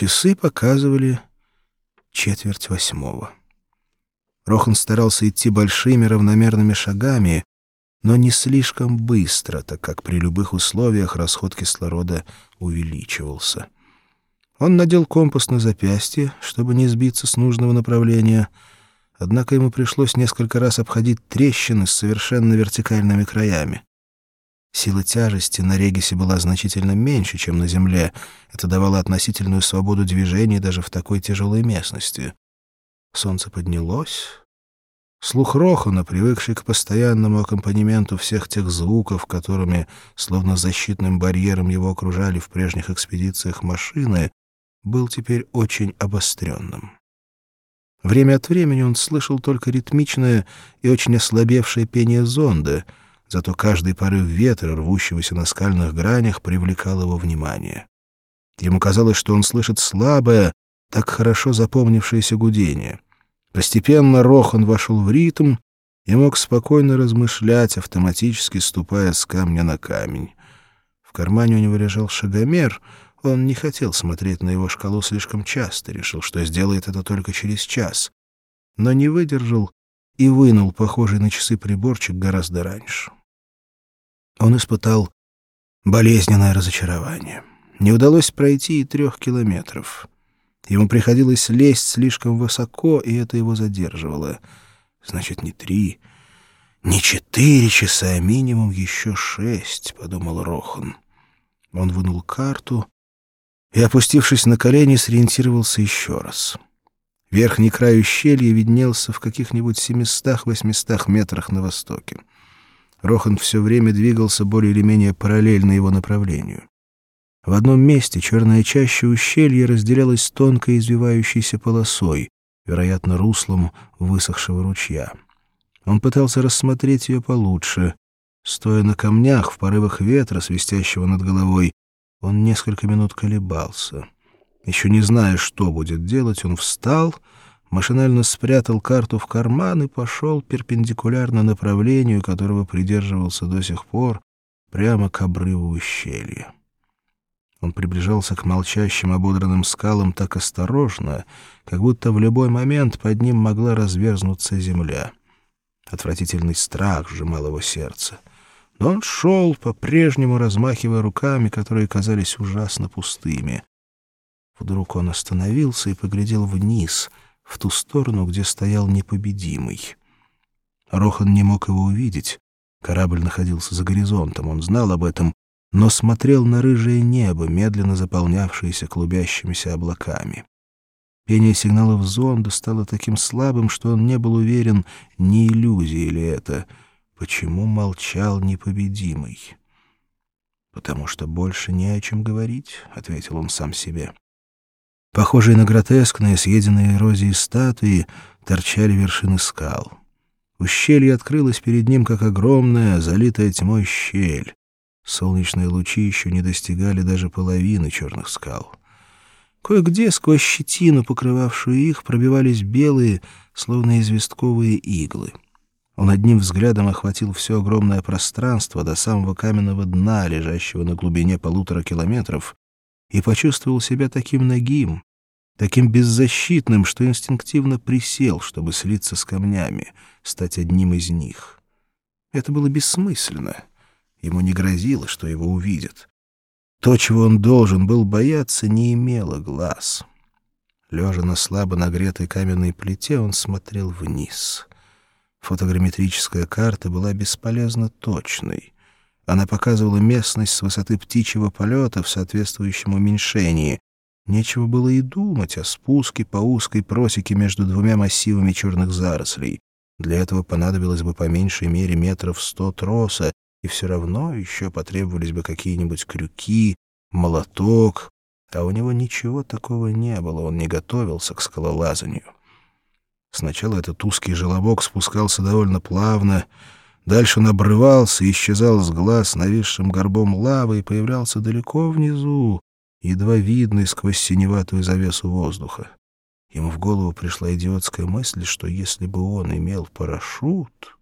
Часы показывали четверть восьмого. Рохан старался идти большими равномерными шагами, но не слишком быстро, так как при любых условиях расход кислорода увеличивался. Он надел компас на запястье, чтобы не сбиться с нужного направления, однако ему пришлось несколько раз обходить трещины с совершенно вертикальными краями. Сила тяжести на Регисе была значительно меньше, чем на Земле. Это давало относительную свободу движения даже в такой тяжелой местности. Солнце поднялось. Слух Рохана, привыкший к постоянному аккомпанементу всех тех звуков, которыми, словно защитным барьером его окружали в прежних экспедициях машины, был теперь очень обостренным. Время от времени он слышал только ритмичное и очень ослабевшее пение зонда, зато каждый порыв ветра, рвущегося на скальных гранях, привлекал его внимание. Ему казалось, что он слышит слабое, так хорошо запомнившееся гудение — Постепенно Рохан вошел в ритм и мог спокойно размышлять, автоматически ступая с камня на камень. В кармане у него лежал шагомер, он не хотел смотреть на его шкалу слишком часто, решил, что сделает это только через час. Но не выдержал и вынул похожий на часы приборчик гораздо раньше. Он испытал болезненное разочарование. Не удалось пройти и трех километров. Ему приходилось лезть слишком высоко, и это его задерживало. Значит, не три, не четыре часа, а минимум еще шесть, — подумал Рохан. Он вынул карту и, опустившись на колени, сориентировался еще раз. Верхний край ущелья виднелся в каких-нибудь семистах-восьмистах метрах на востоке. Рохан все время двигался более или менее параллельно его направлению. В одном месте черная чаща ущелья разделялась тонкой извивающейся полосой, вероятно, руслом высохшего ручья. Он пытался рассмотреть ее получше. Стоя на камнях в порывах ветра, свистящего над головой, он несколько минут колебался. Еще не зная, что будет делать, он встал, машинально спрятал карту в карман и пошел перпендикулярно направлению, которого придерживался до сих пор, прямо к обрыву ущелья. Он приближался к молчащим ободранным скалам так осторожно, как будто в любой момент под ним могла разверзнуться земля. Отвратительный страх сжимал его сердце. Но он шел, по-прежнему размахивая руками, которые казались ужасно пустыми. Вдруг он остановился и поглядел вниз, в ту сторону, где стоял непобедимый. Рохан не мог его увидеть. Корабль находился за горизонтом, он знал об этом но смотрел на рыжее небо, медленно заполнявшееся клубящимися облаками. Пение сигналов зонда стало таким слабым, что он не был уверен, не иллюзия ли это. Почему молчал непобедимый? «Потому что больше не о чем говорить», — ответил он сам себе. Похожие на гротескные, съеденные эрозией статуи, торчали вершины скал. Ущелье открылось перед ним, как огромная, залитая тьмой щель. Солнечные лучи еще не достигали даже половины черных скал. Кое-где сквозь щетину, покрывавшую их, пробивались белые, словно известковые иглы. Он одним взглядом охватил все огромное пространство до самого каменного дна, лежащего на глубине полутора километров, и почувствовал себя таким нагим, таким беззащитным, что инстинктивно присел, чтобы слиться с камнями, стать одним из них. Это было бессмысленно. Ему не грозило, что его увидят. То, чего он должен был бояться, не имело глаз. Лежа на слабо нагретой каменной плите, он смотрел вниз. Фотограмметрическая карта была бесполезно точной. Она показывала местность с высоты птичьего полета в соответствующем уменьшении. Нечего было и думать о спуске по узкой просеке между двумя массивами черных зарослей. Для этого понадобилось бы по меньшей мере метров сто троса, и все равно еще потребовались бы какие-нибудь крюки, молоток, а у него ничего такого не было, он не готовился к скалолазанию. Сначала этот узкий желобок спускался довольно плавно, дальше он обрывался и исчезал с глаз нависшим горбом лавы и появлялся далеко внизу, едва видный сквозь синеватую завесу воздуха. Ему в голову пришла идиотская мысль, что если бы он имел парашют